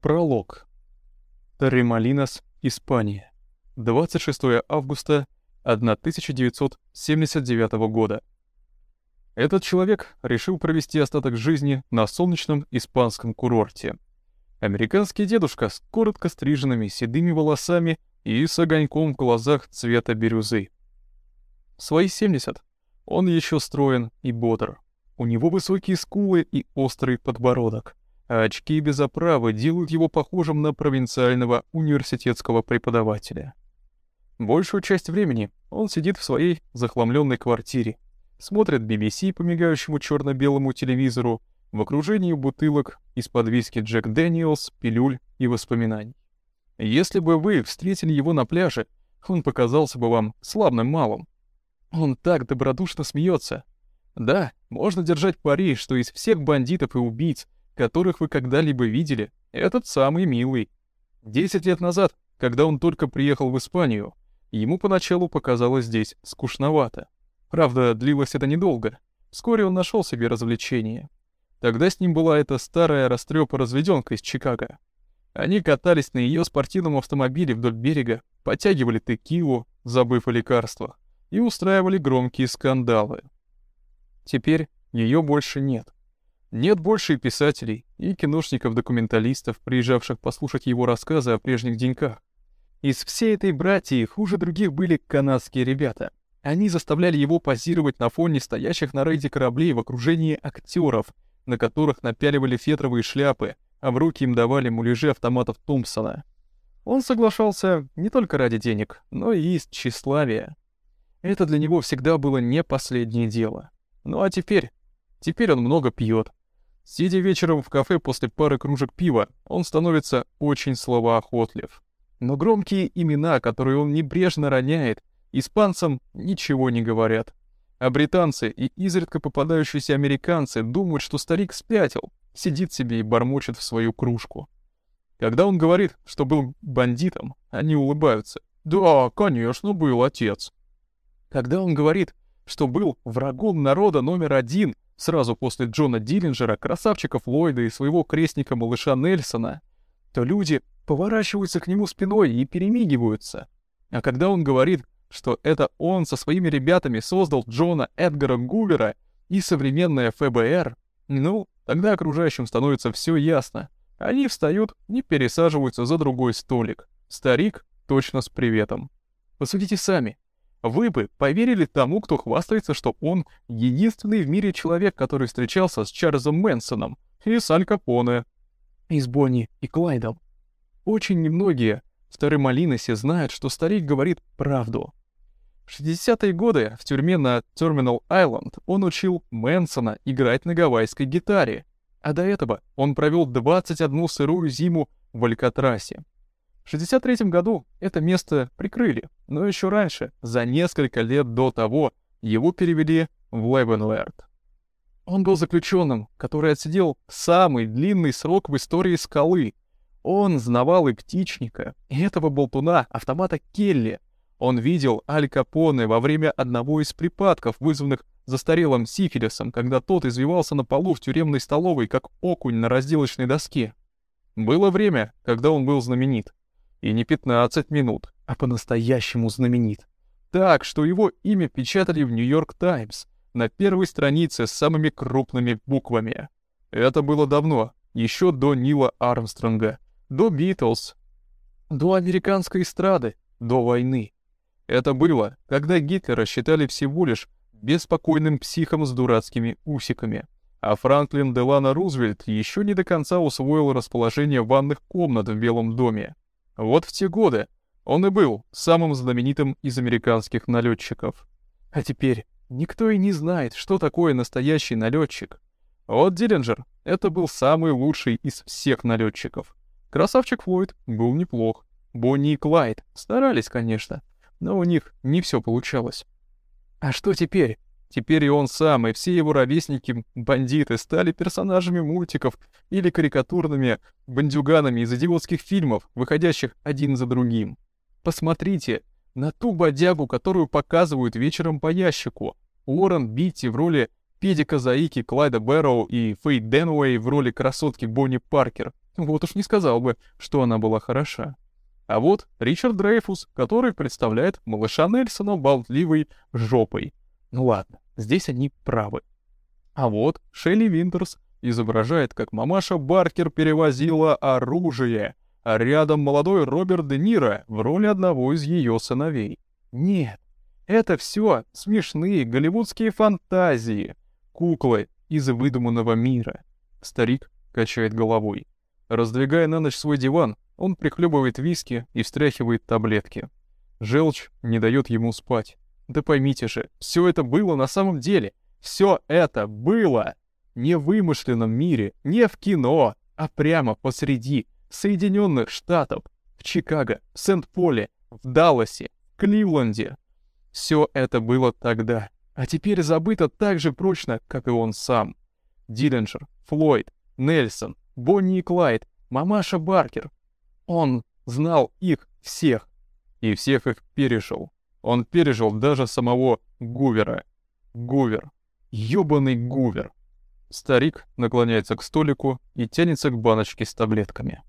Пролог. Торремалинос, Испания. 26 августа 1979 года. Этот человек решил провести остаток жизни на солнечном испанском курорте. Американский дедушка с коротко стриженными седыми волосами и с огоньком в глазах цвета бирюзы. Свои 70 он еще строен и бодр. У него высокие скулы и острый подбородок очки без оправы делают его похожим на провинциального университетского преподавателя. Большую часть времени он сидит в своей захламленной квартире, смотрит BBC по мигающему черно-белому телевизору в окружении бутылок из-под виски Джек Дэниелс, пилюль и воспоминаний. Если бы вы встретили его на пляже, он показался бы вам славным малым. Он так добродушно смеется. Да, можно держать пари, что из всех бандитов и убийц которых вы когда-либо видели, этот самый милый. Десять лет назад, когда он только приехал в Испанию, ему поначалу показалось здесь скучновато. Правда, длилось это недолго. Вскоре он нашел себе развлечение. Тогда с ним была эта старая растрёпа-разведёнка из Чикаго. Они катались на её спортивном автомобиле вдоль берега, подтягивали текилу, забыв о лекарствах, и устраивали громкие скандалы. Теперь её больше нет. Нет больше и писателей, и киношников-документалистов, приезжавших послушать его рассказы о прежних деньках. Из всей этой братьи хуже других были канадские ребята. Они заставляли его позировать на фоне стоящих на рейде кораблей в окружении актеров, на которых напяливали фетровые шляпы, а в руки им давали муляжи автоматов Томпсона. Он соглашался не только ради денег, но и из тщеславия. Это для него всегда было не последнее дело. Ну а теперь? Теперь он много пьет, Сидя вечером в кафе после пары кружек пива, он становится очень словоохотлив. Но громкие имена, которые он небрежно роняет, испанцам ничего не говорят. А британцы и изредка попадающиеся американцы думают, что старик спятил, сидит себе и бормочет в свою кружку. Когда он говорит, что был бандитом, они улыбаются. «Да, конечно, был отец». Когда он говорит, что был врагом народа номер один — сразу после Джона Диллинджера, красавчика Флойда и своего крестника-малыша Нельсона, то люди поворачиваются к нему спиной и перемигиваются. А когда он говорит, что это он со своими ребятами создал Джона Эдгара Гувера и современное ФБР, ну, тогда окружающим становится все ясно. Они встают и пересаживаются за другой столик. Старик точно с приветом. Посудите сами, вы бы поверили тому, кто хвастается, что он единственный в мире человек, который встречался с Чарльзом Мэнсоном и с Аль Капоне, и с Бонни и Клайдом. Очень немногие в Старой-Малиносе знают, что старик говорит правду. В 60-е годы в тюрьме на Терминал Айленд он учил Мэнсона играть на гавайской гитаре, а до этого он провел 21 сырую зиму в Алькатрасе. В 63 году это место прикрыли, но еще раньше, за несколько лет до того, его перевели в Левенлерд. Он был заключенным, который отсидел самый длинный срок в истории скалы. Он знавал и птичника, и этого болтуна, автомата Келли. Он видел Аль Капоне во время одного из припадков, вызванных застарелым сифилисом, когда тот извивался на полу в тюремной столовой, как окунь на разделочной доске. Было время, когда он был знаменит. И не 15 минут, а по-настоящему знаменит. Так, что его имя печатали в Нью-Йорк Таймс на первой странице с самыми крупными буквами. Это было давно, еще до Нила Армстронга, до Битлз, до американской эстрады, до войны. Это было, когда Гитлера считали всего лишь беспокойным психом с дурацкими усиками. А Франклин Делано Рузвельт еще не до конца усвоил расположение ванных комнат в Белом доме. Вот в те годы он и был самым знаменитым из американских налетчиков. А теперь никто и не знает, что такое настоящий налетчик. Вот Диллинджер — это был самый лучший из всех налетчиков. Красавчик Флойд был неплох. Бонни и Клайд старались, конечно, но у них не все получалось. А что теперь? Теперь и он сам, и все его ровесники-бандиты стали персонажами мультиков или карикатурными бандюганами из идиотских фильмов, выходящих один за другим. Посмотрите на ту бодягу, которую показывают вечером по ящику. Уоррен Битти в роли педика Заики Клайда Бэрроу и Фейт Денуэй в роли красотки Бонни Паркер. Вот уж не сказал бы, что она была хороша. А вот Ричард Дрейфус, который представляет малыша Нельсона болтливой жопой. Ну ладно, здесь они правы. А вот Шелли Винтерс изображает, как мамаша Баркер перевозила оружие, а рядом молодой Роберт Де Ниро в роли одного из ее сыновей. Нет, это все смешные голливудские фантазии, куклы из выдуманного мира. Старик качает головой. Раздвигая на ночь свой диван, он прихлебывает виски и встряхивает таблетки. Желчь не дает ему спать. Да поймите же, все это было на самом деле. Все это было! Не в вымышленном мире, не в кино, а прямо посреди Соединенных Штатов, в Чикаго, Сент-Поле, в Далласе, Кливленде. Все это было тогда, а теперь забыто так же прочно, как и он сам. Диллинджер, Флойд, Нельсон, Бонни и Клайд, мамаша Баркер. Он знал их всех и всех их пережил. Он пережил даже самого Гувера. Гувер. Ёбаный Гувер. Старик наклоняется к столику и тянется к баночке с таблетками.